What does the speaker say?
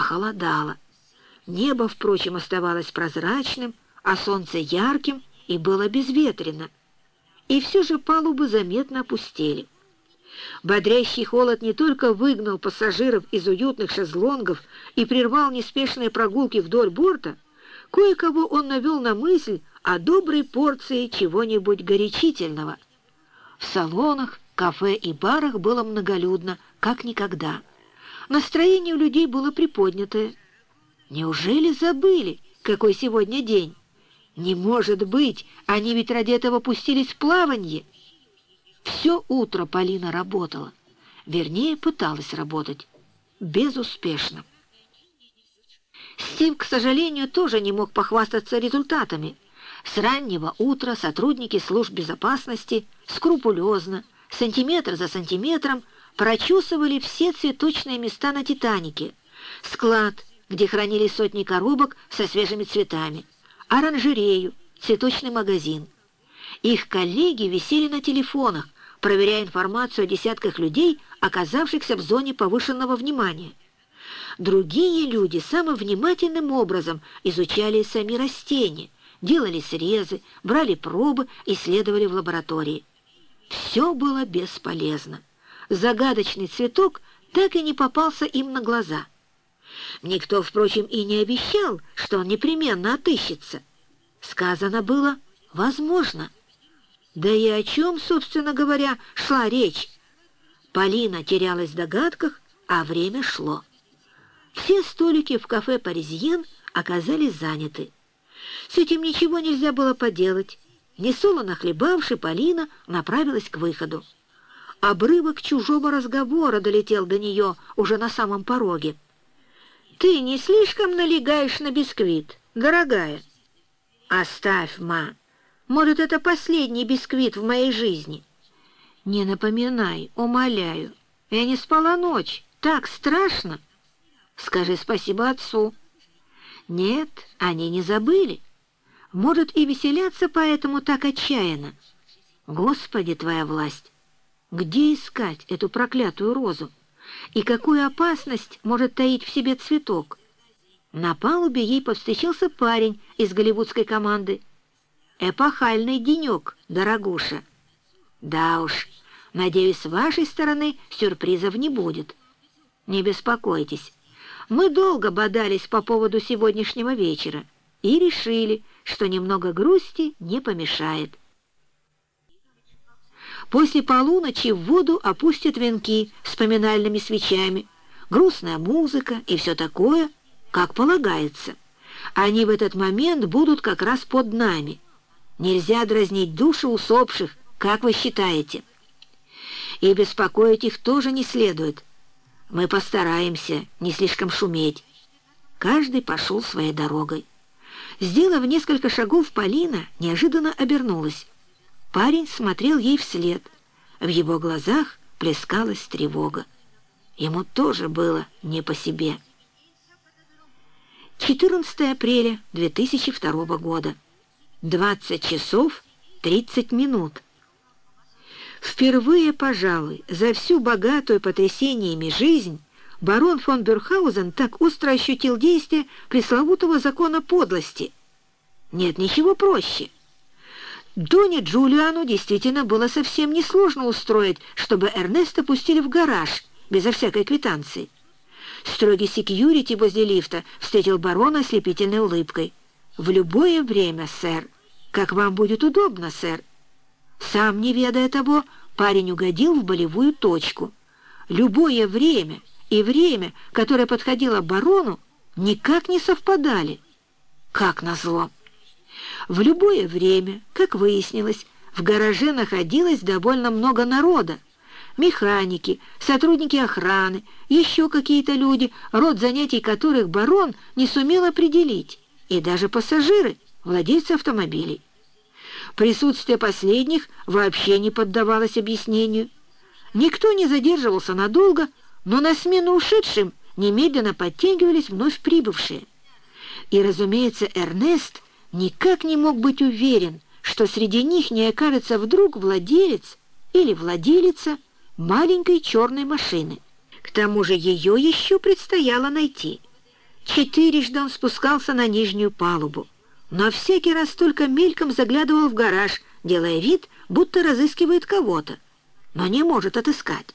Похолодало. Небо, впрочем, оставалось прозрачным, а солнце ярким и было безветренно. И все же палубы заметно опустели. Бодрящий холод не только выгнал пассажиров из уютных шезлонгов и прервал неспешные прогулки вдоль борта, кое-кого он навел на мысль о доброй порции чего-нибудь горячительного. В салонах, кафе и барах было многолюдно, как никогда. Настроение у людей было приподнятое. Неужели забыли, какой сегодня день? Не может быть, они ведь ради этого пустились в плаванье. Все утро Полина работала. Вернее, пыталась работать. Безуспешно. Стив, к сожалению, тоже не мог похвастаться результатами. С раннего утра сотрудники служб безопасности скрупулезно, сантиметр за сантиметром, прочесывали все цветочные места на «Титанике», склад, где хранили сотни коробок со свежими цветами, оранжерею, цветочный магазин. Их коллеги висели на телефонах, проверяя информацию о десятках людей, оказавшихся в зоне повышенного внимания. Другие люди самым внимательным образом изучали сами растения, делали срезы, брали пробы, исследовали в лаборатории. Все было бесполезно. Загадочный цветок так и не попался им на глаза. Никто, впрочем, и не обещал, что он непременно отыщется. Сказано было «возможно». Да и о чем, собственно говоря, шла речь? Полина терялась в догадках, а время шло. Все столики в кафе «Паризьен» оказались заняты. С этим ничего нельзя было поделать. Несолоно хлебавши, Полина направилась к выходу. Обрывок чужого разговора долетел до нее уже на самом пороге. «Ты не слишком налегаешь на бисквит, дорогая?» «Оставь, ма!» Может, это последний бисквит в моей жизни. Не напоминай, умоляю. Я не спала ночь. Так страшно. Скажи спасибо отцу. Нет, они не забыли. Может, и веселятся поэтому так отчаянно. Господи, твоя власть! Где искать эту проклятую розу? И какую опасность может таить в себе цветок? На палубе ей повстречался парень из голливудской команды — эпохальный денек, дорогуша. Да уж, надеюсь, с вашей стороны сюрпризов не будет. Не беспокойтесь, мы долго бодались по поводу сегодняшнего вечера и решили, что немного грусти не помешает. После полуночи в воду опустят венки с поминальными свечами, грустная музыка и все такое, как полагается. Они в этот момент будут как раз под нами — Нельзя дразнить души усопших, как вы считаете? И беспокоить их тоже не следует. Мы постараемся не слишком шуметь. Каждый пошел своей дорогой. Сделав несколько шагов, Полина неожиданно обернулась. Парень смотрел ей вслед. В его глазах плескалась тревога. Ему тоже было не по себе. 14 апреля 2002 года. 20 часов 30 минут. Впервые, пожалуй, за всю богатую потрясениями жизнь барон фон Бюрхаузен так остро ощутил действие пресловутого закона подлости. Нет ничего проще. Доне Джулиану действительно было совсем несложно устроить, чтобы Эрнеста пустили в гараж безо всякой квитанции. Строгий секьюрити возле лифта встретил барона ослепительной улыбкой. «В любое время, сэр. Как вам будет удобно, сэр». Сам, не ведая того, парень угодил в болевую точку. Любое время и время, которое подходило барону, никак не совпадали. Как назло. В любое время, как выяснилось, в гараже находилось довольно много народа. Механики, сотрудники охраны, еще какие-то люди, род занятий которых барон не сумел определить и даже пассажиры, владельцы автомобилей. Присутствие последних вообще не поддавалось объяснению. Никто не задерживался надолго, но на смену ушедшим немедленно подтягивались вновь прибывшие. И, разумеется, Эрнест никак не мог быть уверен, что среди них не окажется вдруг владелец или владелица маленькой черной машины. К тому же ее еще предстояло найти — Четырежды он спускался на нижнюю палубу, но всякий раз только мельком заглядывал в гараж, делая вид, будто разыскивает кого-то, но не может отыскать.